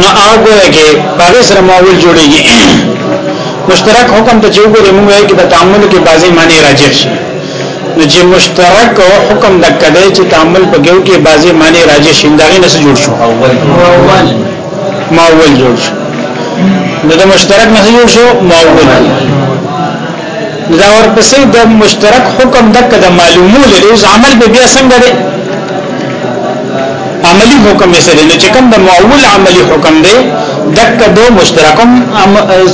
نو هغه ګویا کې باغ سره ماول جوړیږي مشترک حکم ته چې وګورې موږ یې کې په تعامل کې بعضی معنی راجع شي نو چې مشترک حکم د کده چې تعامل په ګو کې بعضی معنی راجع شي دا نه جوړ شو اول ماول جوړ شو نو د مشترک نه جوړ شو ماول دا ورپسې د مشترک حکم دک د معلومو لري اوس عمل به بیا څنګه دی عملی حکم یې سره نو چې کوم د مؤول عملی حکم دی دک دو مشترکم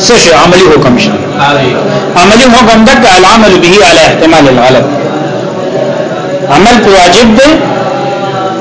څه شي عملی حکم شي عملی حکم دک العمل به على احتمال الغلط عمل واجب دی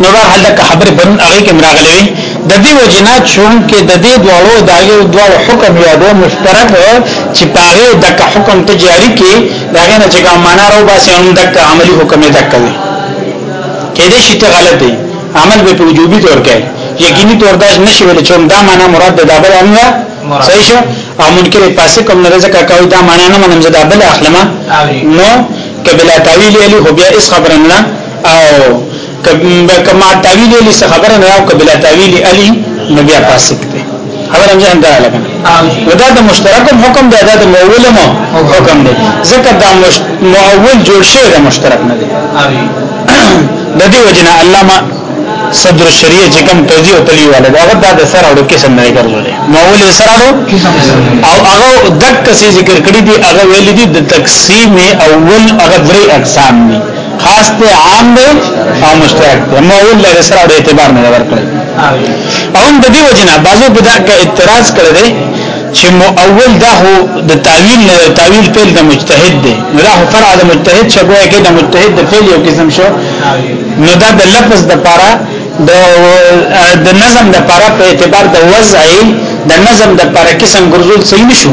نو بهر حال دغه خبره پرون هغه کې مراغلې وي د دې وجنا چون کې د دې دوړو د یو دوړو حکم یا دوه مشترک چې پاره دغه حکم ته جاری کې داغه نه چې کوم معنا راو باسي هم دغه عملی حکم یې دغه وي کې دې شي ته غلط دی عمل به په وجوبي تور کې یقیني تور داش نشي ویل چې دا معنا مراد د دابل امره صحیح شو او منکر پاسه کوم نه ځکه کوي دا معنا نه منم زه دابل اخلمه نو کبلا تعویل الی هو بیا اس خبرنا او کما تعویل علی څه خبره نه او کبلا تعویل علی نو بیا فاسق دی خبر هم ځان درا لګا ودا د مشترک حکم دی دا د مؤول مو حکم دی ځکه دا مؤول جوړ شوی د مشترک نه دی د دې وجنه علامه صدر الشریعه چې کوم توضیح وتلی واله دا غدا د سره اورو قسم نه ګرځولې مول سره اورو او هغه دک څه ذکر کړی دی هغه ویل دي د تقسیم اول هغه درې اقسام دي خاص ته عام دی او مشترک دی مول له سره د اعتبار نه ورکړي او د دې وجنه بعضو بدا کې اعتراض کړی دی چې مؤول دا هو د تعویل نه تعویل په د مجتهد دی نو دا هو فرع د مجتهد شګوې کې د مجتهد د فعل یو قسم شو نو دا د لفظ د پاره د د نظم د پاره په اعتبار د وضعي د نظم د پاره قسم ګرځول صحیح نشو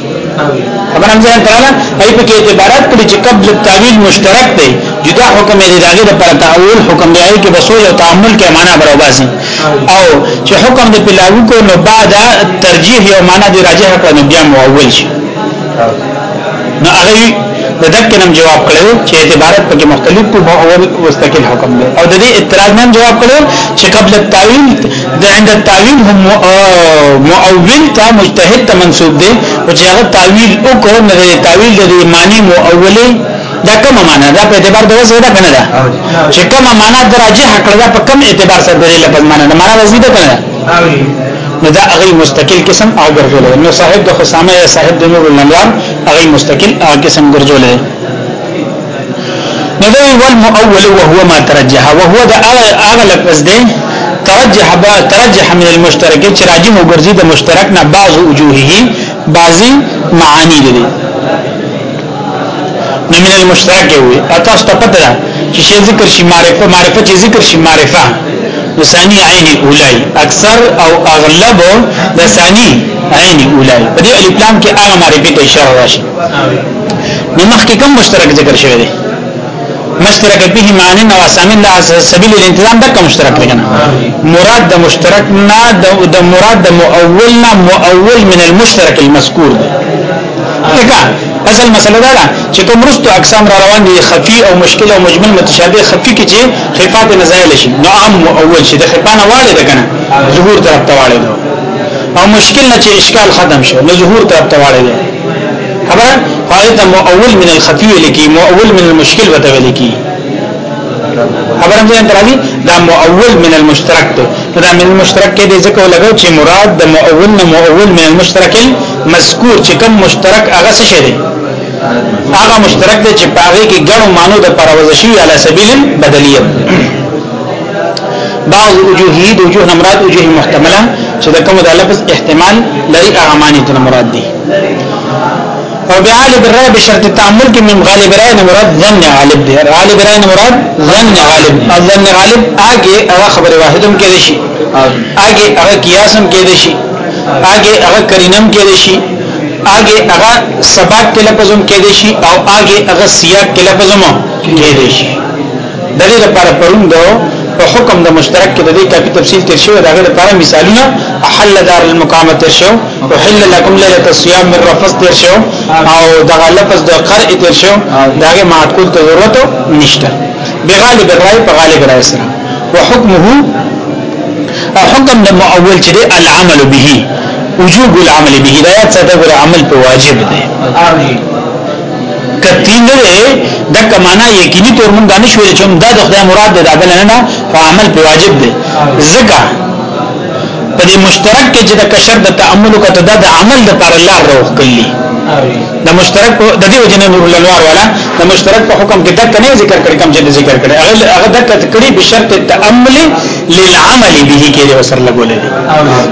خبرم ځان تعالی هي په کې اعتبارات کړی چې قبض التاویل مشترک دی جدا حکم دی داګه د پر تعاول حکم دی کې بسوج او تعامل کې معنا برابرسي او چې حکم د پلاو کو نو بعد ترجیح یو معنا دی راجح کړو نو بیا مؤول شي نو هغه د دک نم جواب کړو چې اعتبارات پکې مختلف کو مؤول مستقل حکم دی او د دې اعتراض نم جواب کړو چې قبل التاویل د عند التاویل هم مؤول ته مجتهد ته منسوب دی او چې هغه تاویل وکړ نه دی تاویل د معنی مؤولې دا کومه معنا دا په اعتبار د وسه ده کنه دا چې کومه معنا دراجه کړل دا په کوم اعتبار سره دی لپس معنا نه معنا وزیده کنه نو دا هغه مستقل قسم او ګرځول نو صاحب د خصامه یا صاحب د نور الانوار هغه مستقل قسم ګرځول نو دوی والمؤول وهو ما ترجح وهو دا هغه لفظ دی ترجح با ترجح من المشترک چې راجح وګرځي د مشترک نه بعض وجوهه بعضي معانی دي نو من المشترک وي تاسو ته پته ده چې شی ذکر شي معرفه معرفه چې ذکر شي معرفه نو ثاني عین اولای اکثر او اغلب د ثاني عین اولای په دې الکلام کې هغه معرفه ته اشاره راشي نو مخکې کوم مشترک ذکر شوی دی مشترک به معنی نو اسامي الله سبیل الانتظام دا کوم مشترک دی کنه مراد د مشترک نه د مراد د مؤول نه مؤول من المشترک المذکور دی ځکه اصل مسله دا ده چې کوم رستو اقسام را روان دي خفي او مشکل او مجمل متشابه خفي کې چې خفات نزایل شي نو عام مؤول شي د خفانه والي ده کنه ظهور طرف ته والي ده او مشکل نه چې اشکال ختم شي نو ظهور طرف ته والي ده خبره هغه ته مؤول من الخفي ویل کی مؤول من المشکل وته ویل کی خبره دې درازي دا مؤول من المشترک ته دا من المشترک کې دې ځکه لګو چې مراد د مؤول نه مؤول من المشترک مذکور چې کوم مشترک هغه څه شي هغه مشترک دی چې پاره کې ګڼو مانو د پروازشي علی سبیل بدلیه بعض وجوهی د وجوه مراد وجوه محتمله چې د کوم د لفظ احتمال لري هغه معنی ته مراد دي او بعالب الرأي بشرط التعمل کې من غالب الرأي نه مراد ظن غالب دی غالب الرأي نه مراد ظن غالب ظن غالب هغه هغه خبره واحدم کې دي شي هغه هغه قیاسم کې دي شي هغه هغه کرینم کې دي شي هغه هغه سبق کې لفظم کې دي شي او هغه هغه سیاق کې لفظم کې دي شي د دې لپاره پرون دو په حکم د مشترک کې د دې کافي تفصیل تیر شوی دا غیر لپاره مثالونه احل دار المقامه تیر شو او حل لكم ليله الصيام من رفث تیر شو او دا لفظ د قرء تیر شو دا غي معقول ته ضرورت نشته بغالب الرای په غالب رای سره وحكمه حکم د مؤول چې العمل به وجوب العمل به دا یاد ساته عمل په واجب دی کتی نه ده د کمانا یقیني تور مونږ نه شوې چې دا د خدای مراد ده بل نه په عمل په واجب ده زګه په دې مشترک کې چې د کشر د تعامل کته د عمل د پر الله روح کلی د مشترک د دې وجنه نور الانوار والا د مشترک په حکم کې دک نه ذکر کړی کوم چې ذکر کړی هغه دک کړی بشرط تامل للعمل به کې د وسر لګولې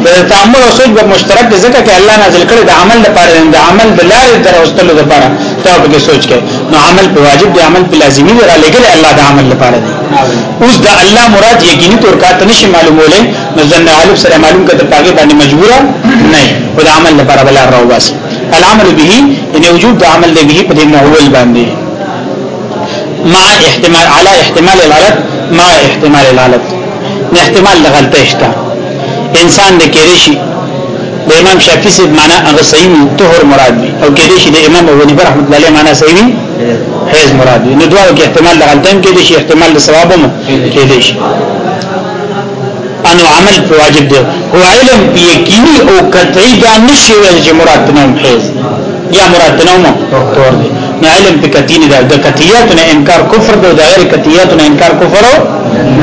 د تعامل او سوچ به مشترک دي ځکه چې الله نازل کړي د عمل لپاره د عمل د لارې دروستلو لپاره ته په کې سوچ کې نو عمل په واجب دی عمل په لازمي دی را لګل الله د عمل لپاره دی اوس د الله مراد یقیني تور کاته نشي معلومولې نو ځنه عالم سره معلوم کړه پاګه باندې مجبور نه او د عمل لپاره بل راو باسي العمل به ان وجود د عمل دی به په دې ماحول باندې مع احتمال على احتمال الغلط مع احتمال الغلط نه احتمال د غلطه شته انسان د کېری شي د امام شافعي سي معنا هغه صحیح نه طهر مراد وي او کېری شي د امام ابو حنیفه رحمۃ اللہ علیہ معنا صحیح وي حیز مراد وي نو دواړو کې احتمال د غلطه هم کېدی شي احتمال د ثواب هم کېدی شي انو عمل په واجب دی او علم په یقیني او قطعي دا نشي ویل چې مراد نه حیز یا مراد نه مو دکتور دی نه علم په قطعي نه د قطعیات نه انکار کفر دی او د غیر قطعیات نه انکار کفر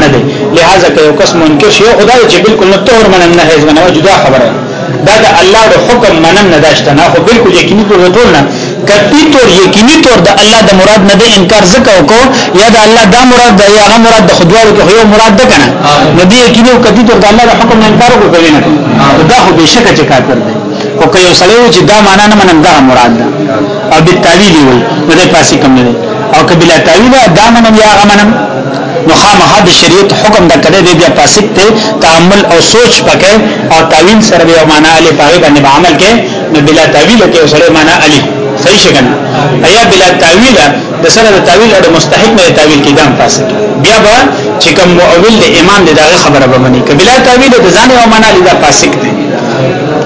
نه دی لہذا که یو قسم منکر شي خدای چې بالکل نه تور من نه حیز نه جدا خبره دا د الله د حکم منن نه داشته نه خو بالکل یقیني تور ټول نه کتی تور یقیني تور د الله د مراد نه د انکار زکه کو یا د الله د مراد د هغه مراد د خدوالو کې یو مراد ده کنه نو دی یقیني او کتی تور د الله د حکم نه انکار وکړي نه دا خو به شک چې کافر دی او که یو سړی چې دا معنا نه منن دا مراد ده او بالتاویل وي نو د پاسې کوم نه او که بلا تاویل دا منم یا هغه منم نو خامخا د شریعت حکم د کړه دی بیا فاسد ته تعامل او سوچ پکې او تعویل سره به معنا علی پاره باندې عمل کې نو بلا تعویل کې سره معنا علی صحیح شګنه ایا بلا تعویل د سره د تعویل او مستحق نه تعویل کې دام فاسد بیا به چې کوم مؤول د امام د دغه خبره به مني کبلا تعویل د ځان او معنا لیدا فاسد دی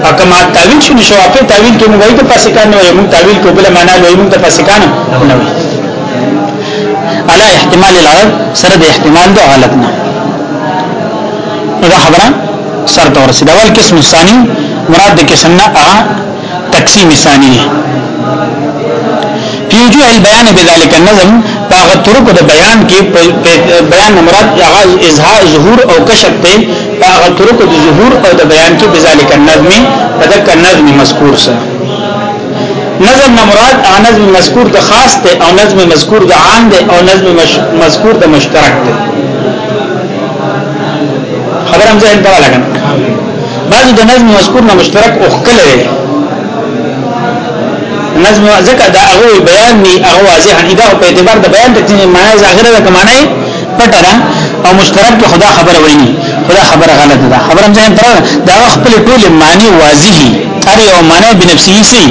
او کما تعویل شنو شوافه تعویل کې موږ د فاسقان نه وایو موږ تعویل کو بل معنا لوي موږ د فاسقان نه وایو علا احتمال العرب سره د احتمال د غلط نه دا خبره سر ته ورسید اول قسم ثانی مراد د قسم نه ا تقسیم ثانی دی پیوجو البیان بذلک النظم باغ طرق د بیان کې بیان مراد هغه اظهار ظهور او کشف ته باغ طرق د ظهور او د بیان کې بذلک النظم فذلک النظم مذکور سره نظم نه مراد نظم مذکور د خاص ته او نظم مذکور د عام ده او نظم مذکور د مشترک ده خبر هم ځین ته لګن بعض د نظم مذکور نه مشترک او خپل دی نظم ځکه دا هغه بیان دی هغه واضح دی دا په اعتبار د بیان د معنی ظاهره ده معنی پټه ده او مشترک کې خدا خبره وایي خدا خبره غلطه ده خبره ځان تر دا خپل ټول معنی واضح هر یو معنی بنفسه سي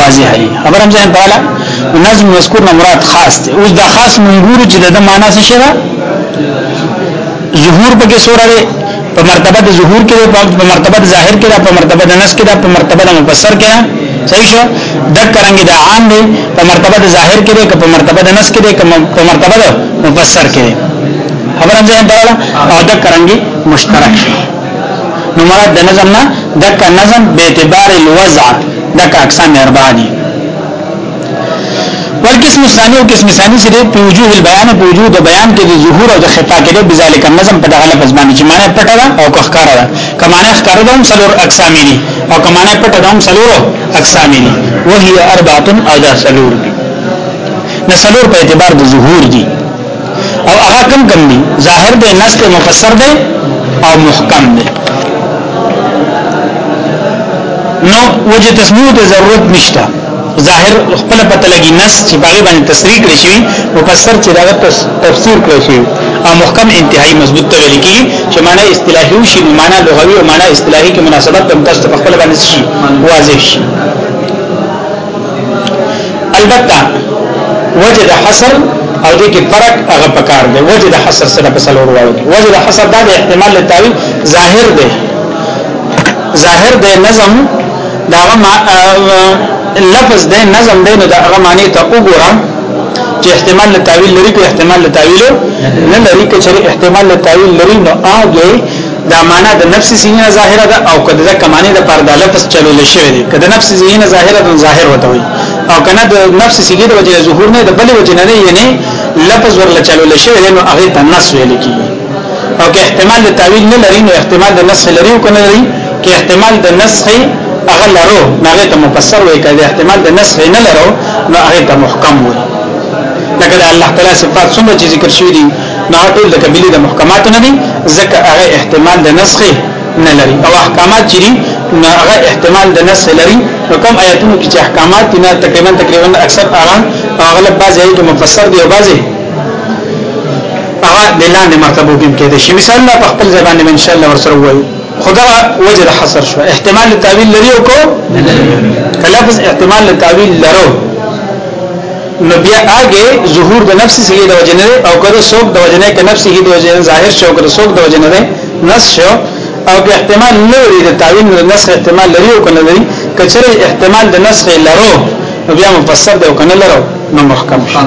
واضح دي خبره ځان تر نظم مذکور نه مراد خاص دی اوس دا خاص منګور چې د معنی څه شي ظهور پکې سوره په مرتبه د ظهور کې په مرتبه د ظاهر کې په مرتبه د نس کې په مرتبه د مفسر کې صحیح شو د کرنګ د عام دی په مرتبه د ظاهر کې په مرتبه د نس کې په مرتبه د مفسر کې خبره ځان ته او د کرنګ مشترک شي نو مراد د نظم نه د نظم به اعتبار الوضع د اقسام اربعه دي والقسم الثاني او قسم ثاني چې په وجوه البيان په وجوه د بیان کې د ظهور او د خطا کې د بذالک النظم په دغه لفظ باندې چې معنی پټه ده او کخکاره ده کمانه ښکاره ده هم څلور اقسام دي او کمانه پټه ده هم څلور اقسام دي وهي اربعه او دا څلور دي نه څلور په اعتبار د ظهور دي او هغه کم کم دي ظاهر دی نص دی مفسر دی او محکم دی نو وجه تسمیه ته ضرورت نشته ظاهر خپل پته لګي نس چې باغې باندې تصریح کړی شي مفسر چې دا تفسیر کړی شي او محکم انتهایی مضبوط ته ویل کی چې معنی اصطلاحي شي معنی لغوي او معنی اصطلاحي کې مناسبت په تاسو په خپل باندې شي واضح شي البته وجد حصر او دې کې فرق هغه پکار دی وجد حصر سره په سلور وایي وجد حصر دا د احتمال لتاوی ظاهر دی ظاهر دی نظم دا لفظ دی نظم دی نو دا هغه معنی ته وګوره چې احتمال تعویل لري کو احتمال تعویل نه لري که چې احتمال تعویل لري نو هغه دا معنا د نفس سینه ظاهره ده او کله دا کمانه د پر د لفظ چلول شوی دی کله نفس سینه ظاهره ده ظاهر وته وي او کنه د نفس سینه د وجه ظهور نه د بل وجه نه نه یعنی لفظ ورل چلول شوی دی نو هغه تنس ویل کیږي او که احتمال د تعویل نه لري نو احتمال د نسخ لري او کنه لري که احتمال د نسخ هغه لرو هغه ته مفسر وي که احتمال د نسخ نه لرو نو هغه ته محکم وي لکه د الله تعالی صفات څومره چې ذکر شوی دي نو ټول د کبیله د محکمات نه دي ځکه هغه احتمال د نسخ نه لري او احکامات چې دي نو هغه احتمال د نسخ لري نو کوم آیاتونو کې چې احکامات دي نه تقریبا تقریبا اکثر هغه اغلب بعضی آیات مفسر دي او بعضی هغه د لاندې مرتبو کې کېدې شي مثال لا په خپل ځبان ان شاء الله ورسره وایو خدا وجه حصر شو احتمال تعویل لري او کو لفظ احتمال تعویل لرو نو بیا هغه ظهور د نفس سي د وجه نه او کله سوق د وجه نه کې نفس هي د وجه نه ظاهر شو کله سوق د وجه نه ده نس شو او که احتمال لري د تعویل د نسخ احتمال لري او کنه لري کچره احتمال د نسخ لرو نو بیا مفسر ده او کنه لرو نو محکم شي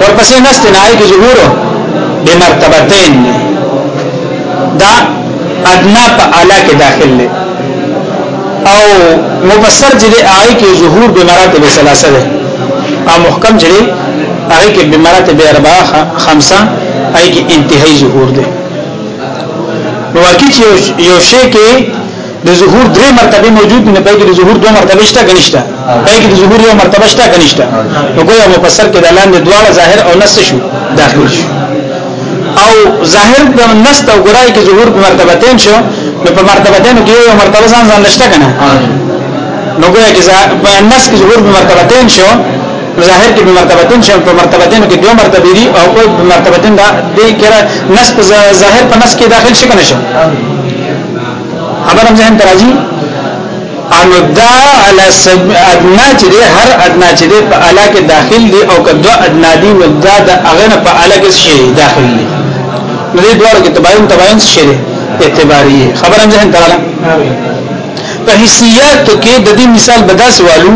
ورپسې نسته نه آی کې ظهور به مرتبتين دا ادنا په اعلی کې داخل دی او مبصر چې دی آی کې ظهور به مراتب ثلاثه ده او محکم چې دی آی کې به مراتب اربعه خمسه آی کې انتهایی ظهور ده نو واقعي یو شی کې د ظهور درې مرتبه موجود نه پای کې د ظهور دوه مرتبه شته کنيشته پای کې د ظهور یو مرتبه شته کنيشته نو ګویا مفسر کې د لاندې دواړه ظاهر او نص شو داخل شو او ظاهر د نص او ګرای کې ظهور په مرتبه تین شو نو په مرتبه تین کې یو مرتبه ځان ځان نشته کنه نو ګویا کې نص کې ظهور په مرتبه تین شو ظاهر کې په مرتبه تین شو په مرتبه تین کې دوه مرتبه دي او په مرتبه تین دا د کړه نص ظاهر په نص کې داخل شي کنه شو خبر هم ځین ترازی ان دا علی سب ادنا چې هر ادنا چې په اعلی کې داخل دي او که دو ادنا دي نو دا د اغنه په اعلی کې شي داخل دي نو دې دوه کې تباین تباین شي اعتباری خبره ځین تراله په حسیات کې د دې مثال بداس والو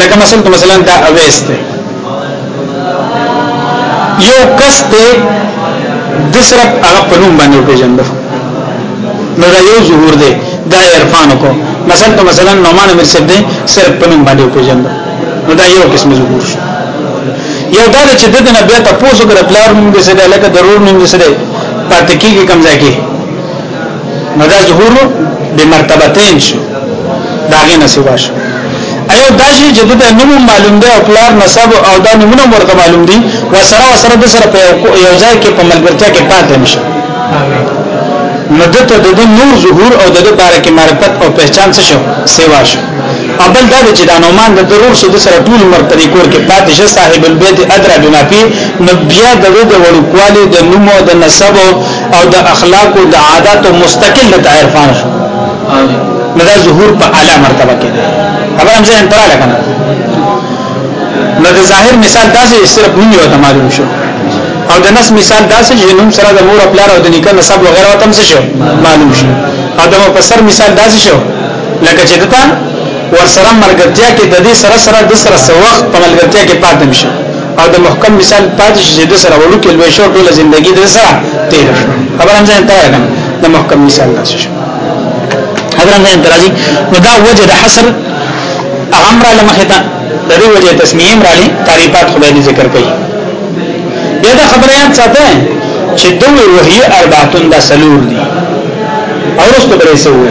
لکه مثلا مثلا دا اويست یو کس ته د صرف هغه په نوم باندې پیژندل نو دا یو ظهور دی دا عرفان کو مثلا ته مثلا نومان امیر صاحب دی صرف په نوم باندې پیژندل نو دا یو قسم ظهور شو یو دا چې د دنیا بیا تاسو کړه پلار نوم دې سره لکه ضرور نوم دې سره پاتې کیږي کمزای کې نو دا ظهور به مرتبتين شو دا غي نسوا شو ایو دا شی چې د نوم معلوم دی او پلار نسب او دا نومونه ورته معلوم دي و سره و سره د سره په یو ځای کې په ملګرتیا کې پاتې نشي نو د ته د نور ظهور او د لپاره کې معرفت او پہچان څه شو سیوا شو اول دا چې دا نومان د ضرور سود سره ټول عمر پرې کور کې پاتې شه صاحب البيت ادرا بما فيه نو بیا د وړو کواله د نومو د نسب او د اخلاق او د عادت او مستقل د عرفان شو نو دا ظهور په اعلی مرتبه کې دی خبر هم ځین تراله کنه نو د ظاهر مثال داسې صرف نوم یو معلوم شو او د نس مثال داسې چې نوم سره د مور خپل او د نکاح نسب وغیرہ تم څه شو معلوم شو او د مفسر مثال داسې شو لکه چې دته ور سره مرګتیا کې د دې سره سره د سره سوخت په ملګرتیا کې پاتم شو او د محکم مثال پاتې شي د سره وړو کې لوي شو ټول ژوندۍ د سره تیر شو خبر هم ځان ته راغله د محکم مثال نه شو حضرت ځان درازي نو دا وجه د حصر امر لمخه ته د دې وجه تسمیه امر علی تعریفات خدای دې ذکر کړي بیا دا خبره یاد ساته چې دوی وحی اربعتون دا سلور دي او رسو بلې سوه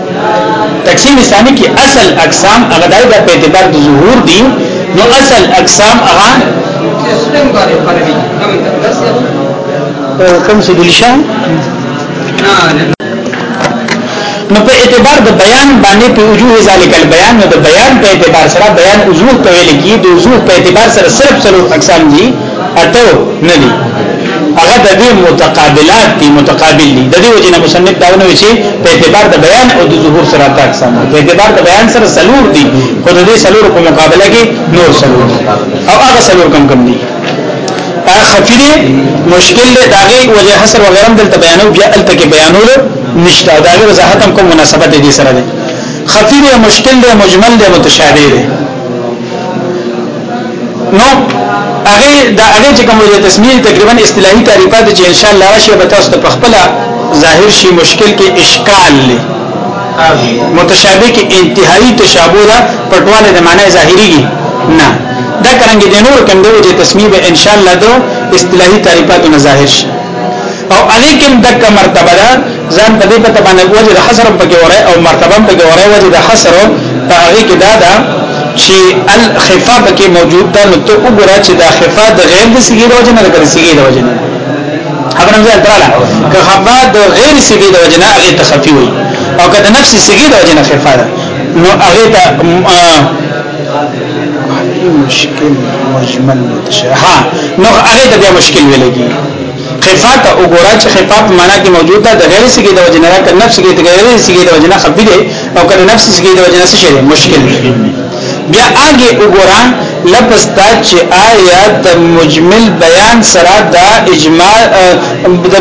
تقسیم ثانی کې اصل اقسام هغه د په اعتبار د ظهور دي نو اصل اقسام هغه کوم څه دي شان نو په اعتبار د بیان باندې په وجوه ذالک البیان نو د بیان په اعتبار سره بیان وجوه کوي لګي د وجوه په اعتبار سره صرف څلور اقسام دي اتو نه دي هغه د دې متقابلات دي متقابل دي د دې وجه نه مصنف داونه وی چې په اعتبار د بیان او د ظهور سره تاک سم په اعتبار د بیان سره سلور دي خو د دې سلور په مقابله کې نور سلور او هغه سلور کم کم دي هغه خفي دي مشکل دی داغه وجه حسر وغیرہ دلته بیانو بیا الته کې بیانول نشته داغه وضاحت هم کوم مناسبت دي سره دي خفي دي مشکل دي مجمل دي متشابه دي نو هغه دا هغه چې کوم د تسمیه تقریبا اصطلاحي تعریفات چې ان شاء الله راشي به تاسو ته خپل ظاهر شي مشکل کې اشکال لې متشابه کې انتهایی تشابه را پټواله د معنی ظاهري نه دا کرانګي د نور کوم دی چې تسمیه به ان شاء الله دو اصطلاحي تعریفات نه ظاهر شي او الیکم دک مرتبه ځان په دې پته باندې وجه د حصر په کې وره او مرتبه په کې وره وجه د حصر په هغه کې دا ده چې الخفا په کې موجود ده نو ته وګوره چې دا خفا د غیر د سګي د وجه نه د سګي د وجه نه خبره مې دراله که خفا د غیر سګي د وجه نه هغه تخفي وي او که د نفس سګي د وجه نه خفا ده نو هغه ته مشکل مجمل متشابه ها نو هغه ته بیا مشکل ویل کیږي خفات وګوره چې خفات معنا کې موجود ده د غیر سګي د وجنه ده که نفس کې د غیر سګي د وجنه خفي ده او که نفس سګي د وجنه څه شي مشکل بیا هغه وګوره لپس دا چې آیا د مجمل بیان سره د اجماع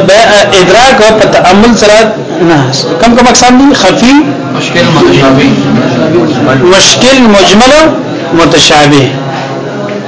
د ادراک او په تامل سره نه کم کم اقسام دي خفي مشکل متشابه مشکل مجمل متشابه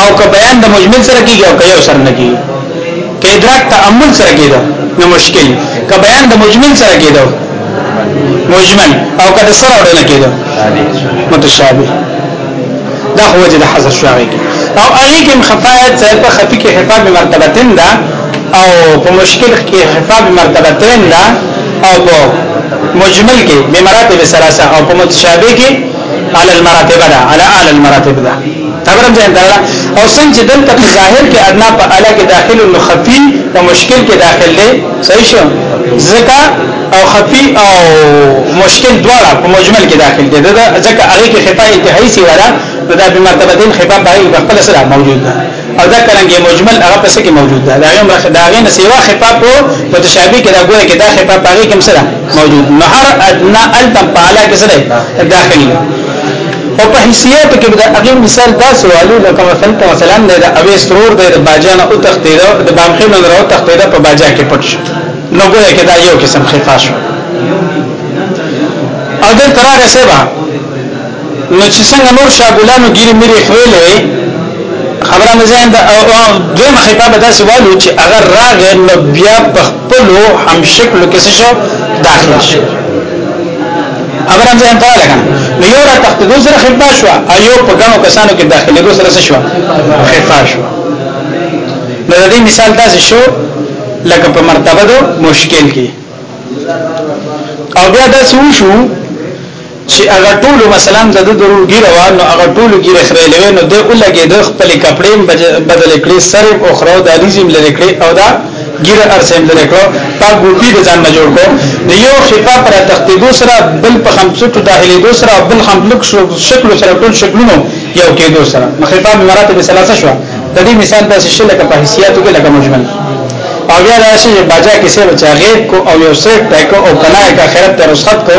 او که بیان د مجمل سره کیږي او که یو سره نه کیږي که ادراک تامل سره کیدو نو مشکل که بیان د مجمل سره کیدو مجمل او که د سره ورنه کیدو متشابه دا هو چې د حذف شوی او هغه کې خفایت صاحب په خفي کې خفاء به مرتبه تن دا او په مشکل کې خفاء به مرتبه تن دا او په مجمل کې به مراتب ثلاثه او په متشابه کې على المراتب ده على اعل المراتب ده تبرم ځان ده او څنګه دلته په ظاهر کې ادنا په اعلی کې داخل او خفي او مشکل کې داخل دي صحیح شو ځکه او خفي او مشکل دواړه په مجمل کې داخل دي ځکه هغه کې خفای انتهایی سی ولا دا بمرتبتين خفا باندې خپل سره موجود ده او دا کلنګي مجمل هغه پس کې موجود ده دا یو مرخ دا غي نه سیوا خفاف او متشابه کې دا ګوره کې دا خفاف هغه کوم سره موجود نو هر ادنا التم پالا کې سره داخلي او په حیثیت کې دا هغه مثال دا سوالو لکه مثلا مثلا د اوی سرور د باجان او تختیده د بامخین نه راو تختیده په باجا کې پټ شو نو ګوره کې دا یو قسم خفاف شو او دل تراره سبا نو چې څنګه نور شاګلانو ګيري ميري خويلې خبره مې ځین دا او دوی مخې په داسې والو چې اگر راغ نو بیا په خپل هم شکل کې څه شو داخل شو خبره مې ځین ته لګم نو یو را تخت دوی سره خپل شو ایو په ګڼو کسانو کې داخلي دوی سره څه شو خپل شو نو دې مثال داسې شو لکه په مرتبه دو مشکل کې او بیا داسې وشو چې هغه ټول مثلا د درو ګیره و نو هغه ټول ګیره خریلې نو د اولګې د خپل کپڑے بدل کړي سر او خرو د الیزم لري کړي او دا ګیره ارسم لري کړو تا ګوپی د ځان نه جوړ کو د یو خفا پر تختی دو سره بل په خمسو ته داخلي دو سره بل خملک شو شکل سره ټول شکلونو یو کې دو سره مخفا مراتب ثلاثه شو د دې مثال داسې شل لکه په حیثیتو کې لکه مجمل او بیا راشي باجا کیسه بچا غیب کو او یو سیټ ټیکو او کنا کا خیرت تر رسخت کو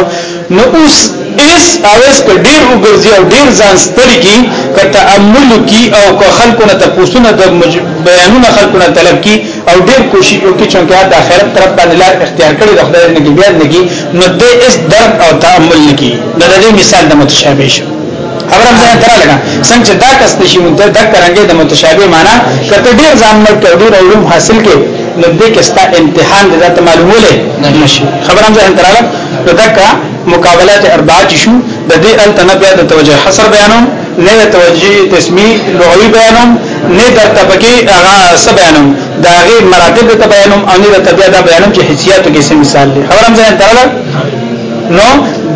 نو اوس اس او اس که ډیر وګرځي او ډیر ځان ستړي کی که تامل کی او که خلکو نه تاسو نه د بیانونه خلکو نه طلب کی او ډیر کوشش وکړي چې د آخرت طرف باندې لار اختیار کړي د خدای نه بیا نه کی نو د اس درک او تامل نه کی دا د مثال د متشابه شو خبره مې نه ترا لګا څنګه چې دا کس نشي مونږ ته دک کرانګي د متشابه معنا کته ډیر ځان مل کړي ډیر علوم حاصل کړي نو دې کې ستا امتحان دې ته معلومه لې نشي خبره مې نه ترا نو دکا مقابلات اربعه چې شو د دې ال تنه بیا د توجه حصر بیانوم نه د توجه تسمی لغوی بیانوم نه د تبکی هغه س بیانوم دا غي مراتب ته بیانوم او نه د تبیا دا بیانوم چې حسیاتو کې سم مثال دی خبرم ځان تراله نو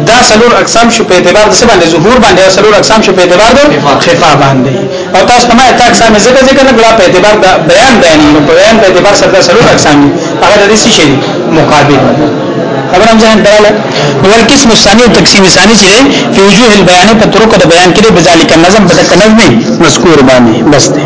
دا سلور اقسام شو په اعتبار د څه باندې ظهور باندې او سلور اقسام شو په اعتبار د خفا باندې او تاسو ته ما ته اقسام ذکر ذکر نه کړه په اعتبار د بیان بیان نو په بیان په اعتبار سره سلور اقسام هغه د دې شي مقابل خبرم ځان دراله هو القسم الثاني او تقسیم ثاني چې په وجوه البيان په طرق د بیان کې به ذالک النظم په تک نظم مذکور باندې بس دی